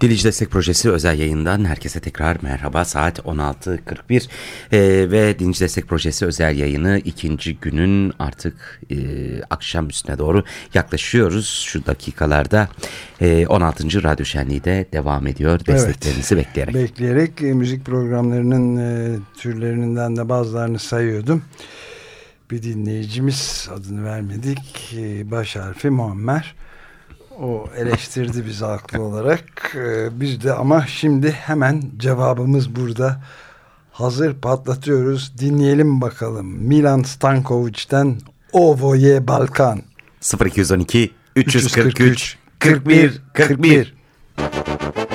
Dilici Destek Projesi özel yayından herkese tekrar merhaba. Saat 16.41 ee, ve Dilici Destek Projesi özel yayını ikinci günün artık e, akşam üstüne doğru yaklaşıyoruz. Şu dakikalarda e, 16. Radyo Şenliği de devam ediyor. Desteklerinizi evet, bekleyerek. Bekleyerek e, müzik programlarının e, türlerinden de bazılarını sayıyordum. Bir dinleyicimiz adını vermedik. E, baş harfi Muammer. O eleştirdi bizi haklı olarak. Ee, biz de ama şimdi hemen cevabımız burada. Hazır patlatıyoruz. Dinleyelim bakalım. Milan Stankovic'ten Ovoye Balkan. 0212 343 41 41. 41.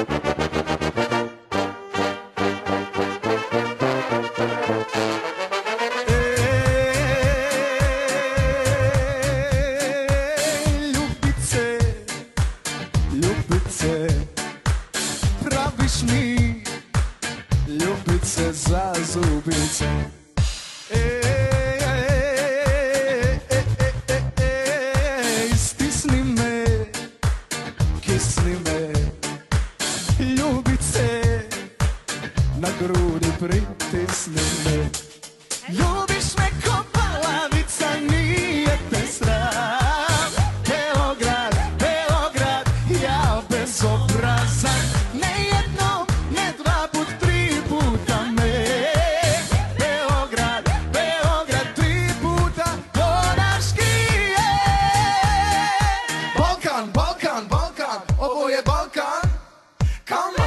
Come on.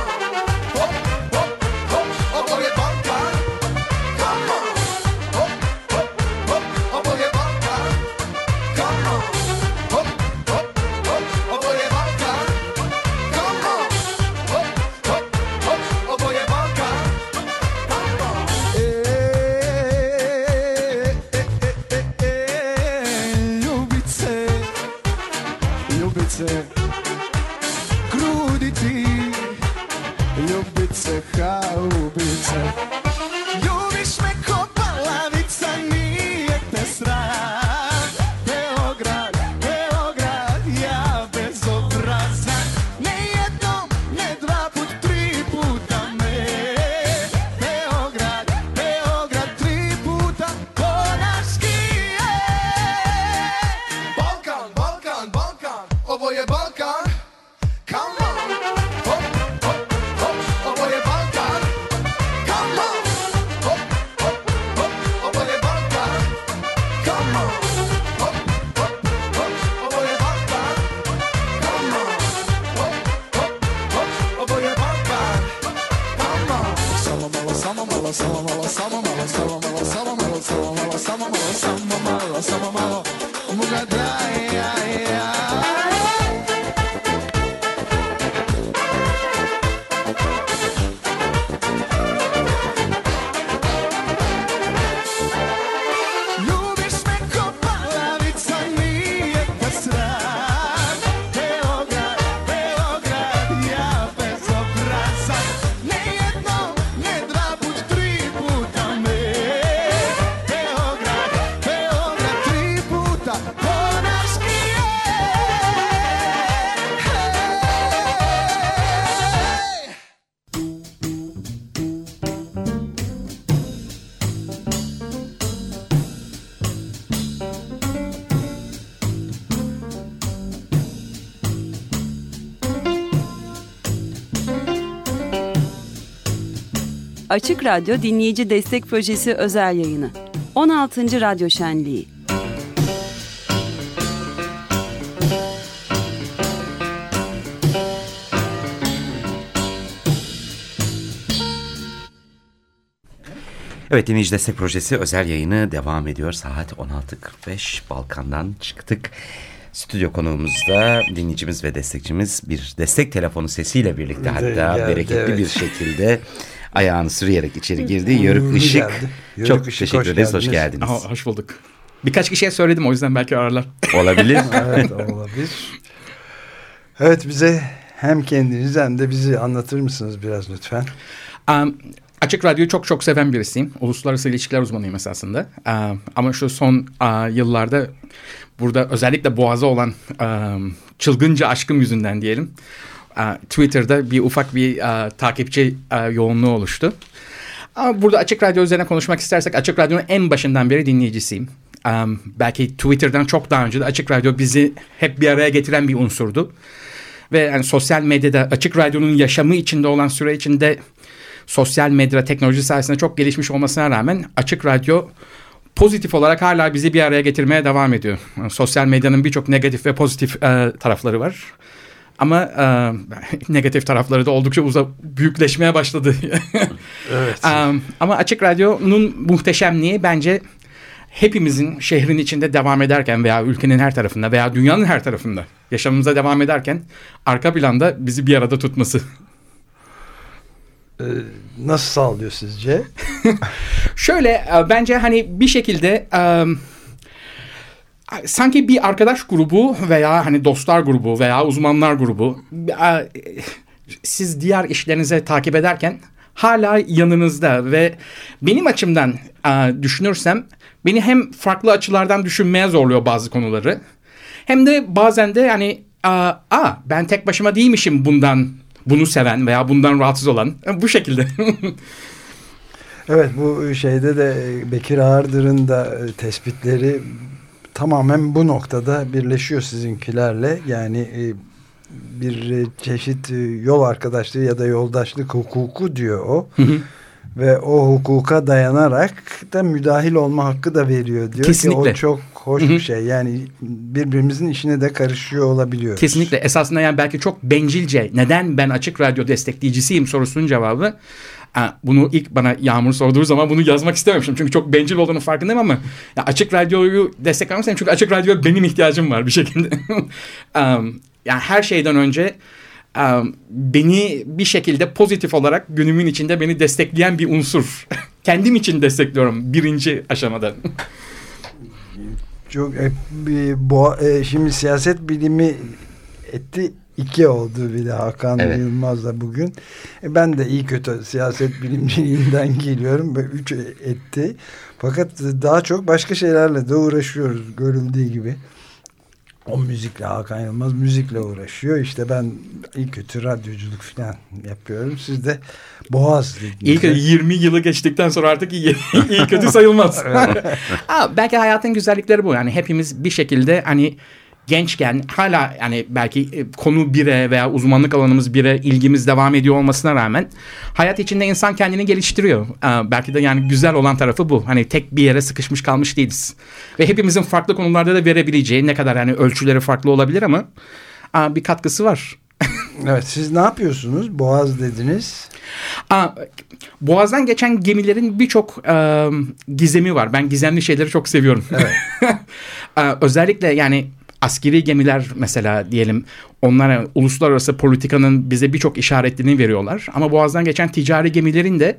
Açık Radyo Dinleyici Destek Projesi özel yayını. 16. Radyo Şenliği. Evet Dinleyici Destek Projesi özel yayını devam ediyor. Saat 16.45 Balkan'dan çıktık. Stüdyo konuğumuzda dinleyicimiz ve destekçimiz bir destek telefonu sesiyle birlikte hatta geldi, bereketli evet. bir şekilde ayağını sürüyerek içeri girdi. Yörük Işık. Yörük Çok Işık, teşekkür ederiz. Hoş geldiniz. Aa, hoş bulduk. Birkaç kişiye söyledim o yüzden belki ararlar. Olabilir. evet olabilir. Evet bize hem kendiniz hem de bizi anlatır mısınız biraz lütfen? Um, Açık Radyo'yu çok çok seven birisiyim. Uluslararası ilişkiler uzmanıyım esasında. Um, ama şu son uh, yıllarda burada özellikle Boğaz'a olan um, çılgınca aşkım yüzünden diyelim Twitter'da bir ufak bir takipçi yoğunluğu oluştu. Ama burada Açık Radyo üzerine konuşmak istersek Açık Radyo'nun en başından beri dinleyicisiyim. Um, belki Twitter'dan çok daha önce de Açık Radyo bizi hep bir araya getiren bir unsurdu. Ve yani sosyal medyada Açık Radyo'nun yaşamı içinde olan süre içinde sosyal medya teknoloji sayesinde çok gelişmiş olmasına rağmen Açık Radyo pozitif olarak hala bizi bir araya getirmeye devam ediyor. Yani sosyal medyanın birçok negatif ve pozitif e, tarafları var. Ama e, negatif tarafları da oldukça uza büyükleşmeye başladı. evet. e, ama Açık Radyo'nun muhteşemliği bence hepimizin şehrin içinde devam ederken veya ülkenin her tarafında veya dünyanın her tarafında yaşamımıza devam ederken arka planda bizi bir arada tutması. Ee, nasıl sağlıyor sizce? Şöyle e, bence hani bir şekilde um, sanki bir arkadaş grubu veya hani dostlar grubu veya uzmanlar grubu e, siz diğer işlerinize takip ederken hala yanınızda ve benim açımdan e, düşünürsem beni hem farklı açılardan düşünmeye zorluyor bazı konuları hem de bazen de yani aa ben tek başıma değilmişim bundan bunu seven veya bundan rahatsız olan bu şekilde. evet bu şeyde de Bekir Ağırdır'ın da tespitleri tamamen bu noktada birleşiyor sizinkilerle. Yani e, bir çeşit e, yol arkadaşlığı ya da yoldaşlık hukuku diyor o. Hı hı. Ve o hukuka dayanarak da müdahil olma hakkı da veriyor diyor Kesinlikle. ki o çok hoş Hı -hı. bir şey. Yani birbirimizin işine de karışıyor olabiliyoruz. Kesinlikle. Esasında yani belki çok bencilce neden ben açık radyo destekleyicisiyim sorusunun cevabı bunu ilk bana Yağmur sorduğu zaman bunu yazmak istememiştim. Çünkü çok bencil olduğunu farkındayım ama ya açık radyoyu desteklemek istedim. Çünkü açık radyo benim ihtiyacım var bir şekilde. um, yani her şeyden önce um, beni bir şekilde pozitif olarak günümün içinde beni destekleyen bir unsur. Kendim için destekliyorum birinci aşamada. Çok e, bu e, şimdi siyaset bilimi etti iki oldu bir de Hakan evet. Yılmaz'la bugün. E ben de iyi kötü siyaset bilimciliğinden geliyorum ve üç etti. Fakat daha çok başka şeylerle de uğraşıyoruz görüldüğü gibi. O müzikle Hakan Yılmaz müzikle uğraşıyor. İşte ben iyi kötü radyoculuk falan yapıyorum. Siz de Boğaz. İlk 20 yılı geçtikten sonra artık iyi, iyi kötü sayılmaz. Aa, belki hayatın güzellikleri bu. Yani hepimiz bir şekilde hani gençken hala yani belki e, konu bire veya uzmanlık alanımız bire ilgimiz devam ediyor olmasına rağmen hayat içinde insan kendini geliştiriyor. Ee, belki de yani güzel olan tarafı bu. Hani tek bir yere sıkışmış kalmış değiliz. Ve hepimizin farklı konularda da verebileceği ne kadar yani ölçüleri farklı olabilir ama bir katkısı var. evet siz ne yapıyorsunuz? Boğaz dediniz. Aa, Boğaz'dan geçen gemilerin birçok e, gizemi var. Ben gizemli şeyleri çok seviyorum. Evet. Özellikle yani askeri gemiler mesela diyelim onlara uluslararası politikanın bize birçok işaretlerini veriyorlar. Ama boğazdan geçen ticari gemilerin de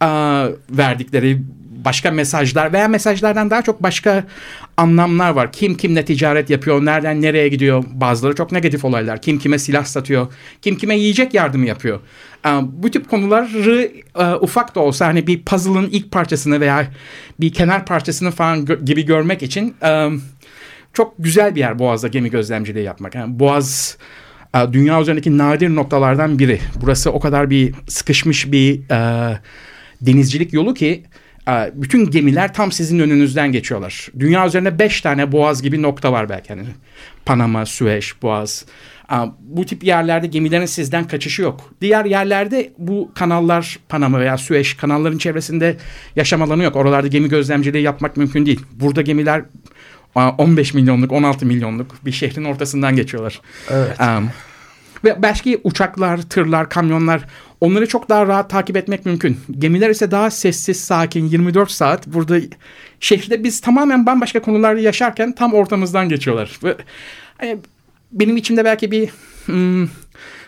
a, verdikleri başka mesajlar veya mesajlardan daha çok başka anlamlar var. Kim kimle ticaret yapıyor, nereden nereye gidiyor. Bazıları çok negatif olaylar. Kim kime silah satıyor, kim kime yiyecek yardımı yapıyor. Bu tip konuları ufak da olsa hani bir puzzle'ın ilk parçasını veya bir kenar parçasını falan gibi görmek için çok güzel bir yer Boğaz'da gemi gözlemciliği yapmak. Yani Boğaz e, dünya üzerindeki nadir noktalardan biri. Burası o kadar bir sıkışmış bir e, denizcilik yolu ki e, bütün gemiler tam sizin önünüzden geçiyorlar. Dünya üzerinde beş tane boğaz gibi nokta var belki. Yani Panama, Süveyş, Boğaz. E, bu tip yerlerde gemilerin sizden kaçışı yok. Diğer yerlerde bu kanallar Panama veya Süveyş kanalların çevresinde yaşam alanı yok. Oralarda gemi gözlemciliği yapmak mümkün değil. Burada gemiler 15 milyonluk 16 milyonluk bir şehrin ortasından geçiyorlar. Evet. Um, ve belki uçaklar, tırlar, kamyonlar onları çok daha rahat takip etmek mümkün. Gemiler ise daha sessiz, sakin 24 saat burada şehirde biz tamamen bambaşka konularda yaşarken tam ortamızdan geçiyorlar. Ve hani, benim içimde belki bir hmm,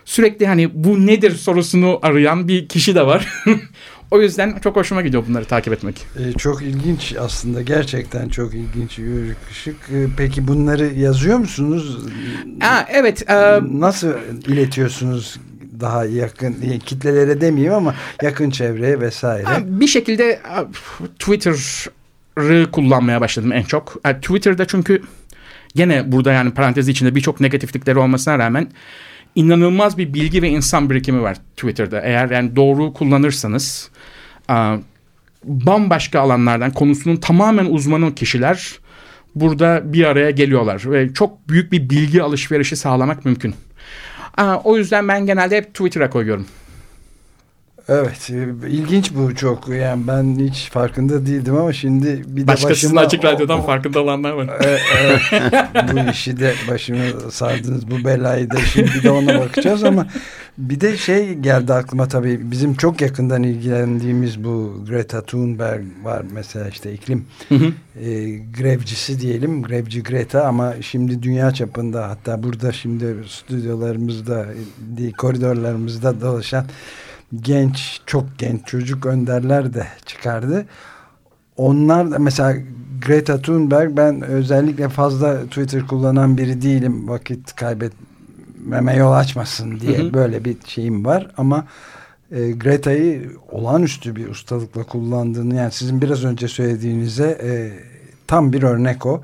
sürekli hani bu nedir sorusunu arayan bir kişi de var. O yüzden çok hoşuma gidiyor bunları takip etmek. Ee, çok ilginç aslında gerçekten çok ilginç Işık. Ee, peki bunları yazıyor musunuz? Aa, evet. E... Nasıl iletiyorsunuz daha yakın kitlelere demeyeyim ama yakın çevreye vesaire? Bir şekilde Twitter'ı kullanmaya başladım en çok. Twitter'da çünkü gene burada yani parantezi içinde birçok negatiflikleri olmasına rağmen inanılmaz bir bilgi ve insan birikimi var Twitter'da. Eğer yani doğru kullanırsanız bambaşka alanlardan konusunun tamamen uzmanı kişiler burada bir araya geliyorlar ve çok büyük bir bilgi alışverişi sağlamak mümkün. O yüzden ben genelde hep Twitter'a koyuyorum. Evet e, ilginç bu çok yani ben hiç farkında değildim ama şimdi bir de Başkasının başıma açık radyodan o, farkında olanlar var. E, evet, bu işi de başıma sardınız bu belayı da şimdi bir de ona bakacağız ama bir de şey geldi aklıma tabii bizim çok yakından ilgilendiğimiz bu Greta Thunberg var mesela işte iklim hı hı. E, grevcisi diyelim grevci Greta ama şimdi dünya çapında hatta burada şimdi stüdyolarımızda koridorlarımızda dolaşan genç çok genç çocuk önderler de çıkardı. Onlar da mesela Greta Thunberg ben özellikle fazla Twitter kullanan biri değilim vakit kaybetmeme yol açmasın diye hı hı. böyle bir şeyim var ama e, Greta'yı olağanüstü bir ustalıkla kullandığını yani sizin biraz önce söylediğinize e, tam bir örnek o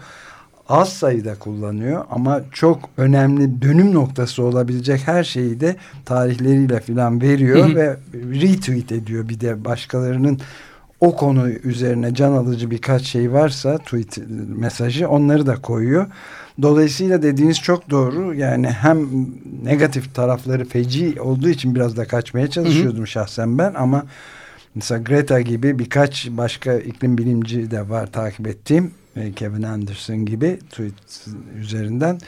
az sayıda kullanıyor ama çok önemli dönüm noktası olabilecek her şeyi de tarihleriyle filan veriyor ve retweet ediyor bir de başkalarının o konu üzerine can alıcı birkaç şey varsa tweet mesajı onları da koyuyor. Dolayısıyla dediğiniz çok doğru. Yani hem negatif tarafları feci olduğu için biraz da kaçmaya çalışıyordum hı hı. şahsen ben ama mesela Greta gibi birkaç başka iklim bilimci de var takip ettiğim Kevin Anderson gibi tweet üzerinden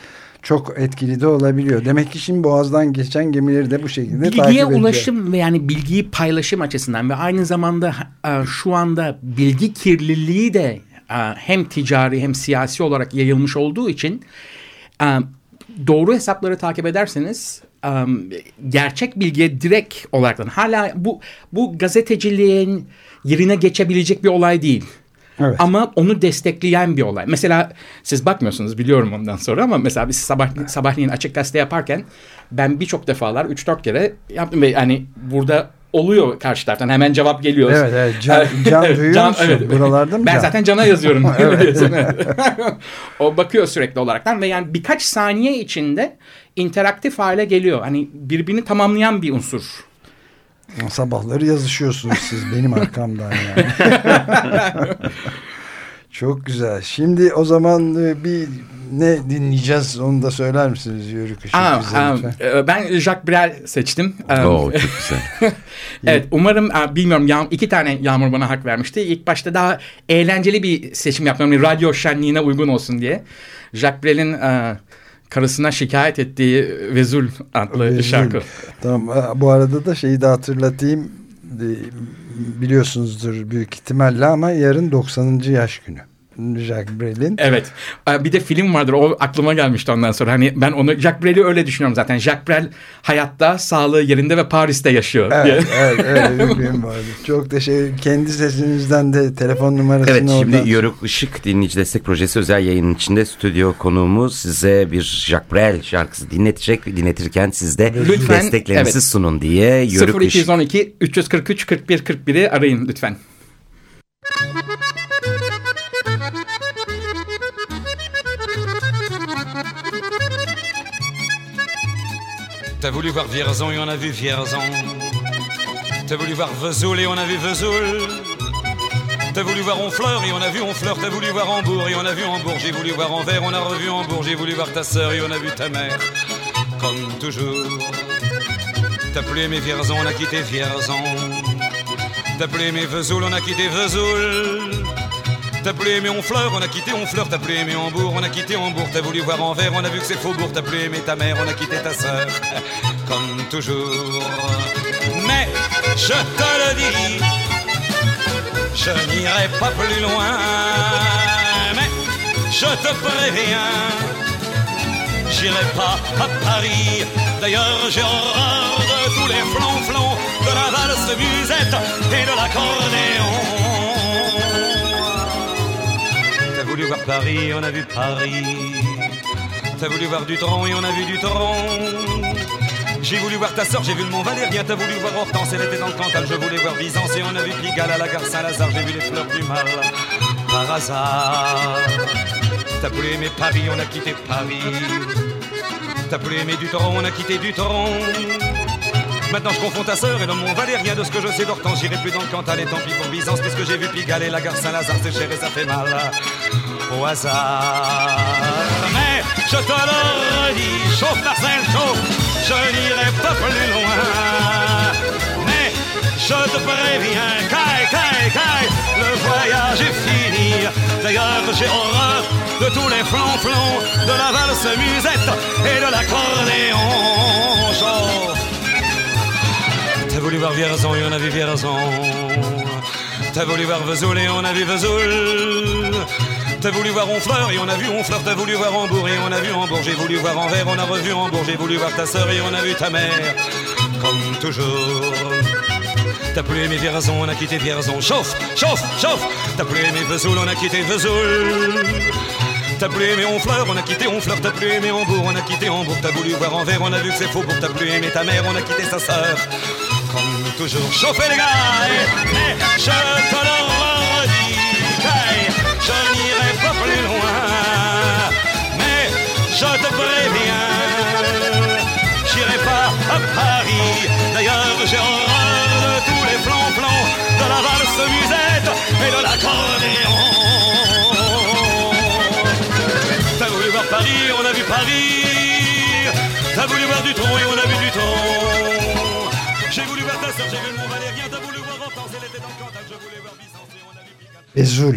çok etkili de olabiliyor. Demek ki şimdi Boğaz'dan geçen gemileri de bu şekilde Bilgiye takip ediyor. ulaşım ve yani bilgiyi paylaşım açısından ve aynı zamanda e, şu anda bilgi kirliliği de e, hem ticari hem siyasi olarak yayılmış olduğu için doğru hesapları takip ederseniz gerçek bilgiye direkt olarak hala bu bu gazeteciliğin yerine geçebilecek bir olay değil. Evet. Ama onu destekleyen bir olay. Mesela siz bakmıyorsunuz biliyorum ondan sonra ama mesela biz sabah, sabahleyin açık gazete yaparken ben birçok defalar 3-4 kere yaptım ve hani burada oluyor karşı taraftan hemen cevap geliyor. Evet evet can, can duyuyor can, musun? Evet. Buralarda mı Ben can? zaten Can'a yazıyorum. o bakıyor sürekli olaraktan ve yani birkaç saniye içinde interaktif hale geliyor. Hani birbirini tamamlayan bir unsur Sabahları yazışıyorsunuz siz benim arkamdan yani. Çok güzel. Şimdi o zaman e, bir ne dinleyeceğiz onu da söyler misiniz Yörük Işık Aa, bize um, Ben Jacques Brel seçtim. Oo, çok güzel. evet umarım bilmiyorum yağ, iki tane Yağmur bana hak vermişti. İlk başta daha eğlenceli bir seçim yapmam. Yani radyo şenliğine uygun olsun diye. Jacques Brel'in uh, karısına şikayet ettiği Vezul adlı Vezul. şarkı. Tamam bu arada da şeyi de hatırlatayım biliyorsunuzdur büyük ihtimalle ama yarın 90. yaş günü. Jacques Brel'in. Evet. Bir de film vardır. O aklıma gelmişti ondan sonra. Hani ben onu Jacques Brel'i öyle düşünüyorum zaten. Jacques Brel hayatta, sağlığı yerinde ve Paris'te yaşıyor. Evet, diye. evet, evet bir film vardı. Çok da şey kendi sesinizden de telefon numarasını Evet, şimdi oradan... Yörük Işık Dinleyici Destek Projesi özel yayının içinde stüdyo konuğumuz size bir Jacques Brel şarkısı dinletecek. Dinletirken siz de lütfen, desteklerinizi evet. sunun diye. Yörük 0212 343 41 41'i arayın lütfen. T'as voulu voir Vierzon et on a vu Vierzon. T'as voulu voir Vesoul et on a vu Vesoul. T'as voulu voir Honfleur et on a vu Honfleur. T'as voulu voir Hambourg et on a vu Hambourg. J'ai voulu voir Anvers, on a revu Hambourg. J'ai voulu voir ta sœur et on a vu ta mère. Comme toujours. T'as plus aimé Vierzon, on a quitté Vierzon. T'as plus aimé Vesoul, on a quitté Vesoul. T'as plus aimé Honfleur, on a quitté Honfleur, t'as plus aimé Hambourg, on a quitté Hambourg, t'as voulu voir Anvers, on a vu que c'est Faubourg, t'as plus aimé ta mère, on a quitté ta sœur, comme toujours. Mais je te le dis, je n'irai pas plus loin, mais je te préviens, j'irai pas à Paris. D'ailleurs, j'ai horreur de tous les flonflons, de la valse musette Paris, on a vu Paris. T'as voulu voir du tronc et on a vu du tronc. J'ai voulu voir ta soeur, j'ai vu le Mont Valérien. T'as voulu voir Hortense, elle était dans le Cantal. Je voulais voir Byzance et on a vu Pigalle à la gare Saint-Lazare. J'ai vu les fleurs du mal par hasard. T'as voulu aimer Paris, on a quitté Paris. T'as plus aimé du torrent, on a quitté du torrent. Maintenant je confonds ta sœur et le mont Valérien De ce que je sais d'Hortense J'irai plus dans le Cantal et tant pis pour Byzance Puisque j'ai vu Pigalle et la gare Saint-Lazare C'est cher et ça fait mal Au hasard Mais je te le redis Chauffe Marcel, chauffe Je n'irai pas plus loin Mais je te préviens Caille, caille, caille Le voyage est fini D'ailleurs j'ai horreur de tous les flancs-flancs De la valse musette et de l'accordéon Chauffe T'as voulu voir Vierzon et on a vu Vierzon. T'as voulu voir Vesoul et on a vu Vesoul. T'as voulu voir Honfleur et on a vu Honfleur. T'as voulu voir Hambourg et on a vu Hambourg. J'ai voulu voir Anvers, on a revu Hambourg. J'ai voulu voir ta sœur et on a vu ta mère. Comme toujours. T'as plus aimé Vierzon, on a quitté Vierzon. Chauffe, chauffe, chauffe. T'as plus aimé Vesoul, on a quitté Vesoul. T'as plus aimé Honfleur, on a quitté Honfleur. T'as plus aimé Hambourg, on a quitté Hambourg. T'as voulu voir Anvers, on a vu que c'est faux. Pour t'as plus aimé ta mère, on a quitté sa sœur comme toujours. Chauffez les gars, mais je te je n'irai pas plus loin, mais je te préviens, j'irai pas à Paris. D'ailleurs, j'ai horreur de tous les plans-plans de la valse musette et de l'accordéon. T'as voulu voir Paris, on a vu Paris. T'as voulu voir du tronc et on a vu du tronc. J'ai voulu voir ta sœur, j'ai vu le Mont Valérien, t'as voulu voir Hortense, elle était dans Cantal, je voulais voir Bezul,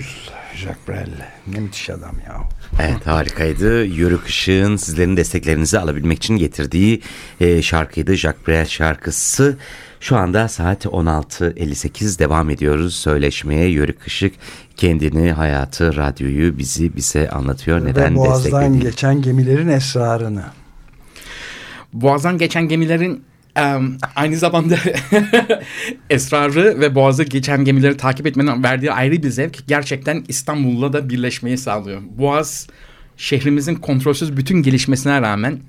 Jacques Brel. Ne müthiş adam ya. Evet harikaydı. Yörük Işık'ın sizlerin desteklerinizi alabilmek için getirdiği e, şarkıydı. Jacques Brel şarkısı. Şu anda saat 16.58 devam ediyoruz söyleşmeye. Yörük Işık kendini, hayatı, radyoyu, bizi bize anlatıyor. Neden Boğaz'dan geçen gemilerin esrarını. Boğaz'dan geçen gemilerin aynı zamanda esrarı ve Boğaz'a geçen gemileri takip etmenin verdiği ayrı bir zevk gerçekten İstanbul'la da birleşmeyi sağlıyor. Boğaz şehrimizin kontrolsüz bütün gelişmesine rağmen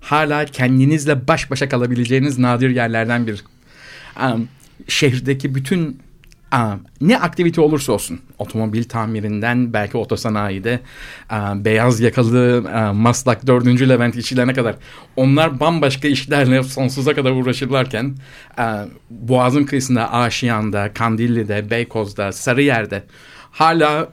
hala kendinizle baş başa kalabileceğiniz nadir yerlerden bir. Em, şehirdeki bütün ne aktivite olursa olsun otomobil tamirinden belki otosanayide beyaz yakalı Maslak 4. Levent işçilerine kadar onlar bambaşka işlerle sonsuza kadar uğraşırlarken Boğaz'ın kıyısında Aşiyan'da, Kandilli'de, Beykoz'da, Sarıyer'de hala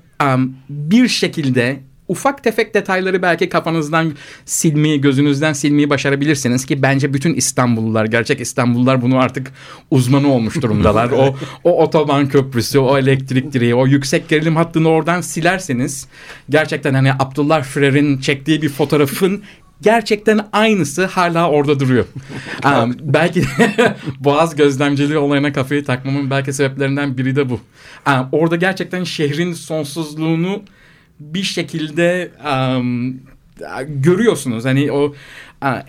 bir şekilde ufak tefek detayları belki kafanızdan silmeyi, gözünüzden silmeyi başarabilirsiniz ki bence bütün İstanbullular, gerçek İstanbullular bunu artık uzmanı olmuş durumdalar. o o otoban köprüsü, o elektrik direği, o yüksek gerilim hattını oradan silerseniz gerçekten hani Abdullah Frer'in çektiği bir fotoğrafın gerçekten aynısı hala orada duruyor. um, belki Boğaz gözlemciliği olayına kafayı takmamın belki sebeplerinden biri de bu. Um, orada gerçekten şehrin sonsuzluğunu bir şekilde um, görüyorsunuz. Hani o uh,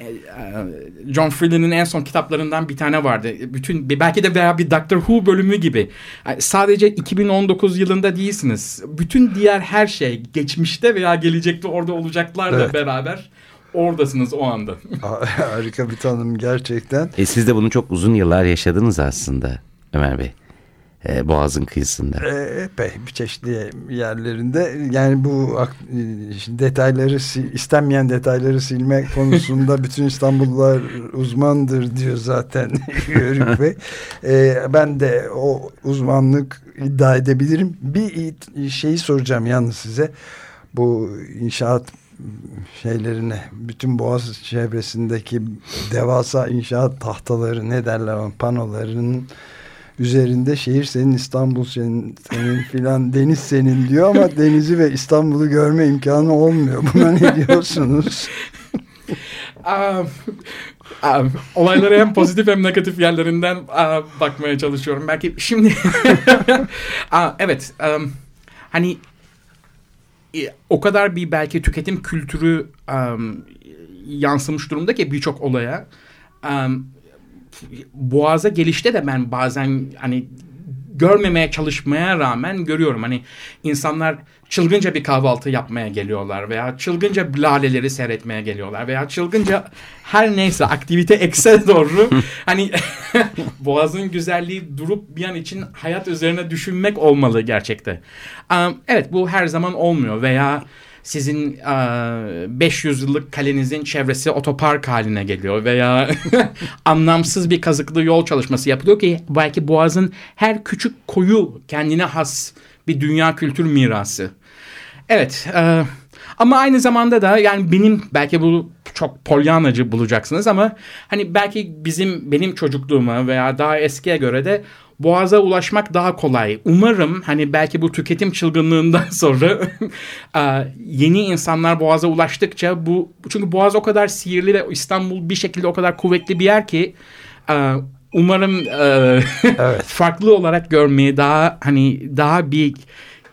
John Freeland'in en son kitaplarından bir tane vardı. Bütün belki de veya bir Doctor Who bölümü gibi. Sadece 2019 yılında değilsiniz. Bütün diğer her şey geçmişte veya gelecekte orada olacaklarla Evet. beraber oradasınız o anda. Harika bir tanım gerçekten. E, siz de bunu çok uzun yıllar yaşadınız aslında Ömer Bey. E, Boğaz'ın kıyısında. E, epey bir çeşitli yerlerinde yani bu e, detayları istenmeyen detayları silme konusunda bütün İstanbullular uzmandır diyor zaten Yörük Bey. E, ben de o uzmanlık iddia edebilirim. Bir şeyi soracağım yalnız size. Bu inşaat şeylerine bütün Boğaz çevresindeki devasa inşaat tahtaları ne derler panolarının üzerinde şehir senin İstanbul senin, senin filan deniz senin diyor ama denizi ve İstanbul'u görme imkanı olmuyor. Buna ne diyorsunuz? Aa, aa, olaylara hem pozitif hem negatif yerlerinden aa, bakmaya çalışıyorum. Belki şimdi Aa, evet em, hani e, o kadar bir belki tüketim kültürü em, yansımış durumda ki birçok olaya. Em, Boğaz'a gelişte de ben bazen hani görmemeye çalışmaya rağmen görüyorum. Hani insanlar çılgınca bir kahvaltı yapmaya geliyorlar veya çılgınca laleleri seyretmeye geliyorlar veya çılgınca her neyse aktivite ekse doğru hani boğazın güzelliği durup bir an için hayat üzerine düşünmek olmalı gerçekte. Um, evet bu her zaman olmuyor veya sizin e, 500 yıllık kalenizin çevresi otopark haline geliyor veya anlamsız bir kazıklı yol çalışması yapılıyor ki belki Boğaz'ın her küçük koyu kendine has bir dünya kültür mirası. Evet, e, ama aynı zamanda da yani benim belki bu çok polyanacı bulacaksınız ama hani belki bizim benim çocukluğuma veya daha eskiye göre de Boğaz'a ulaşmak daha kolay. Umarım hani belki bu tüketim çılgınlığından sonra yeni insanlar Boğaz'a ulaştıkça bu çünkü Boğaz o kadar sihirli ve İstanbul bir şekilde o kadar kuvvetli bir yer ki umarım evet. farklı olarak görmeyi daha hani daha bir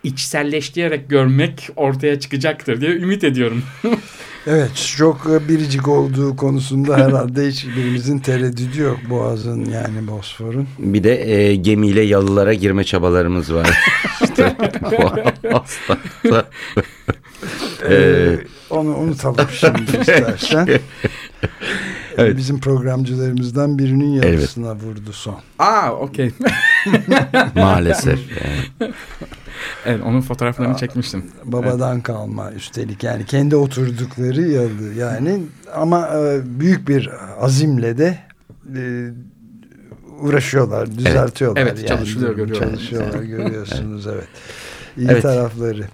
içselleştirerek görmek ortaya çıkacaktır diye ümit ediyorum. evet çok biricik olduğu konusunda herhalde hiçbirimizin tereddüdü yok Boğaz'ın yani Bosfor'un. Bir de e, gemiyle yalılara girme çabalarımız var. işte, ee, onu unutalım şimdi istersen. Evet. Bizim programcılarımızdan birinin yarısına evet. vurdu son. Aa okey. Maalesef. Yani. Evet onun fotoğraflarını Aa, çekmiştim. Babadan evet. kalma üstelik yani kendi oturdukları yalı yani ama e, büyük bir azimle de e, uğraşıyorlar, düzeltiyorlar. Evet, evet yani. çalışılıyor görüyorlar. Çalışıyorlar görüyorsunuz evet. İyi evet. tarafları.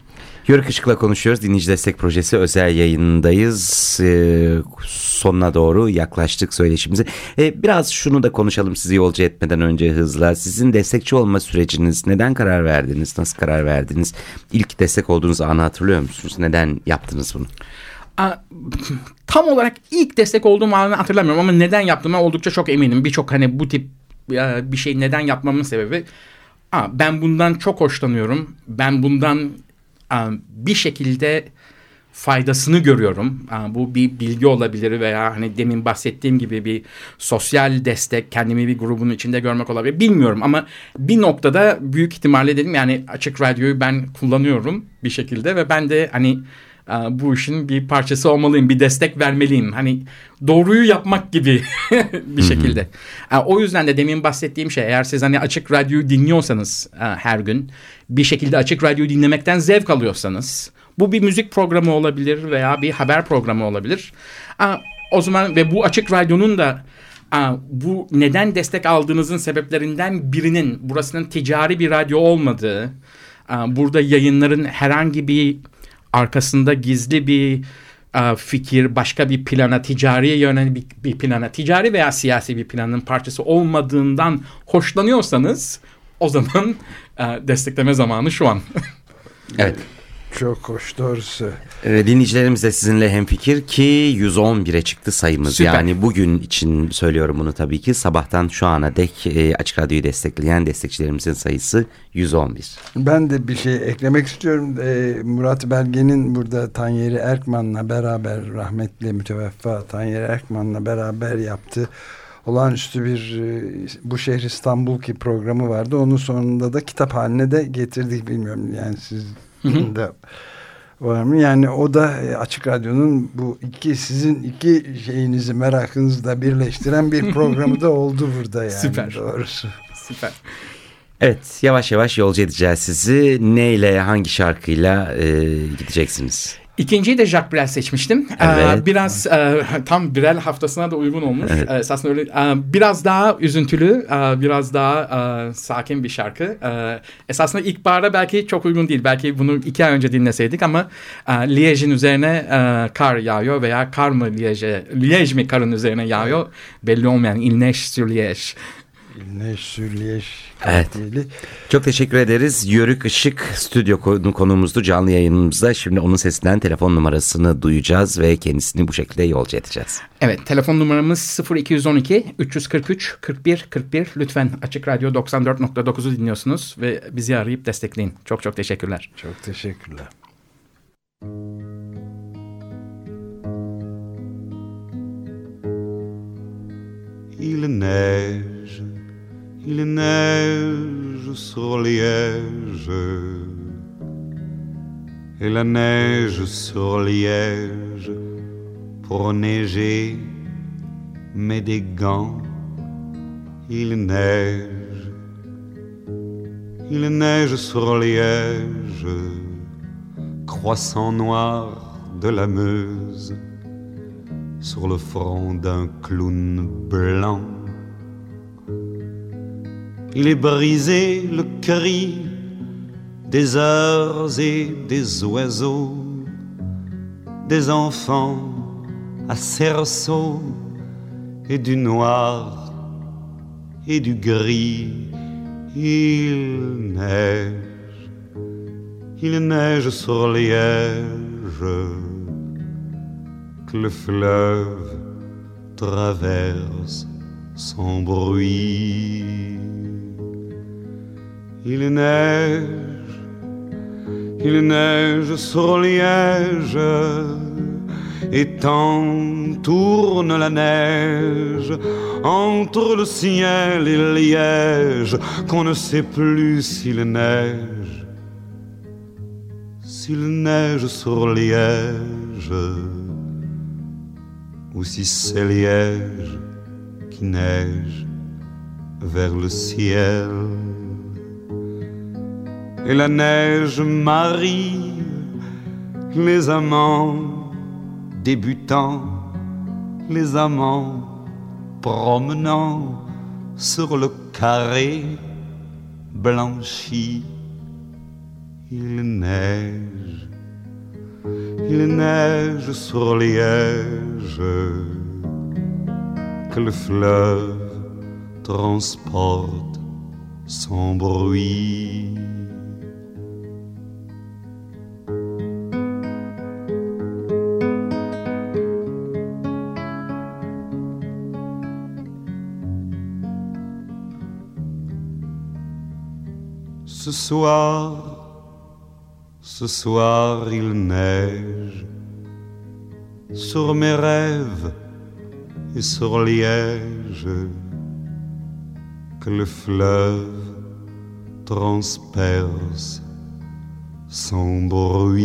Yörük Işık'la konuşuyoruz. Dinleyici Destek Projesi özel yayındayız. Ee, sonuna doğru yaklaştık söyleşimizi. Ee, biraz şunu da konuşalım sizi yolcu etmeden önce hızla. Sizin destekçi olma süreciniz neden karar verdiniz? Nasıl karar verdiniz? İlk destek olduğunuz anı hatırlıyor musunuz? Neden yaptınız bunu? Tam olarak ilk destek olduğum anı hatırlamıyorum ama neden yaptığıma oldukça çok eminim. Birçok hani bu tip bir şey neden yapmamın sebebi ben bundan çok hoşlanıyorum. Ben bundan bir şekilde faydasını görüyorum. Bu bir bilgi olabilir veya hani demin bahsettiğim gibi bir sosyal destek kendimi bir grubun içinde görmek olabilir. Bilmiyorum ama bir noktada büyük ihtimalle dedim yani açık radyoyu ben kullanıyorum bir şekilde ve ben de hani bu işin bir parçası olmalıyım, bir destek vermeliyim. Hani doğruyu yapmak gibi bir şekilde. o yüzden de demin bahsettiğim şey eğer siz hani açık radyoyu dinliyorsanız her gün bir şekilde açık radyoyu dinlemekten zevk alıyorsanız bu bir müzik programı olabilir veya bir haber programı olabilir. O zaman ve bu açık radyonun da bu neden destek aldığınızın sebeplerinden birinin burasının ticari bir radyo olmadığı, burada yayınların herhangi bir arkasında gizli bir fikir, başka bir plana, ticariye yönelik bir, bir plana, ticari veya siyasi bir planın parçası olmadığından hoşlanıyorsanız o zaman destekleme zamanı şu an. evet. Çok hoş doğrusu. Ee, dinleyicilerimiz de sizinle hemfikir ki 111'e çıktı sayımız. Süper. Yani bugün için söylüyorum bunu tabii ki. Sabahtan şu ana dek e, Açık Radyo'yu destekleyen destekçilerimizin sayısı 111. Ben de bir şey eklemek istiyorum. E, Murat Belge'nin burada Tanyeri Erkman'la beraber rahmetli müteveffa Tanyeri Erkman'la beraber yaptığı olağanüstü bir e, bu şehir İstanbul ki programı vardı. Onun sonunda da kitap haline de getirdik bilmiyorum. Yani siz de var mı? Yani o da e, Açık Radyo'nun bu iki sizin iki şeyinizi merakınızı da birleştiren bir programı da oldu burada yani. Süper. Doğrusu. Süper. Evet yavaş yavaş yolcu edeceğiz sizi. Neyle hangi şarkıyla e, gideceksiniz? İkinciyi de Jacques Brel seçmiştim. Ee, evet. biraz e, tam Brel haftasına da uygun olmuş. Evet. Esasında öyle biraz daha üzüntülü, biraz daha sakin bir şarkı. Esasında ilkbahara belki çok uygun değil. Belki bunu iki ay önce dinleseydik ama Liège'in üzerine kar yağıyor veya kar mı Liège, Liège mi karın üzerine yağıyor belli olmayan Il neige sur Liège. Ne Sürliyeş evet. Çok teşekkür ederiz. Yörük Işık stüdyo konuğumuzdu canlı yayınımızda. Şimdi onun sesinden telefon numarasını duyacağız ve kendisini bu şekilde yolcu edeceğiz. Evet telefon numaramız 0212 343 41 41. Lütfen Açık Radyo 94.9'u dinliyorsunuz ve bizi arayıp destekleyin. Çok çok teşekkürler. Çok teşekkürler. Il neige il neige sur Liège, et la neige sur Liège pour neiger, mais des gants, il neige, il neige sur Liège croissant noir de la Meuse sur le front d'un clown blanc. Il est brisé le cri des heures et des oiseaux, des enfants à cerceau et du noir et du gris. Il neige, il neige sur Liège que le fleuve traverse sans bruit. Il neige, il neige sur Liège et tant tourne la neige entre le ciel et Liège qu'on ne sait plus s'il neige, s'il neige sur Liège ou si c'est Liège qui neige vers le ciel. Et la neige marie les amants débutants, les amants promenant sur le carré blanchi. Il neige il neige sur Liège que le fleuve transporte sans bruit. Soir, ce soir il neige sur mes rêves et sur Liège que le fleuve transperce sans bruit.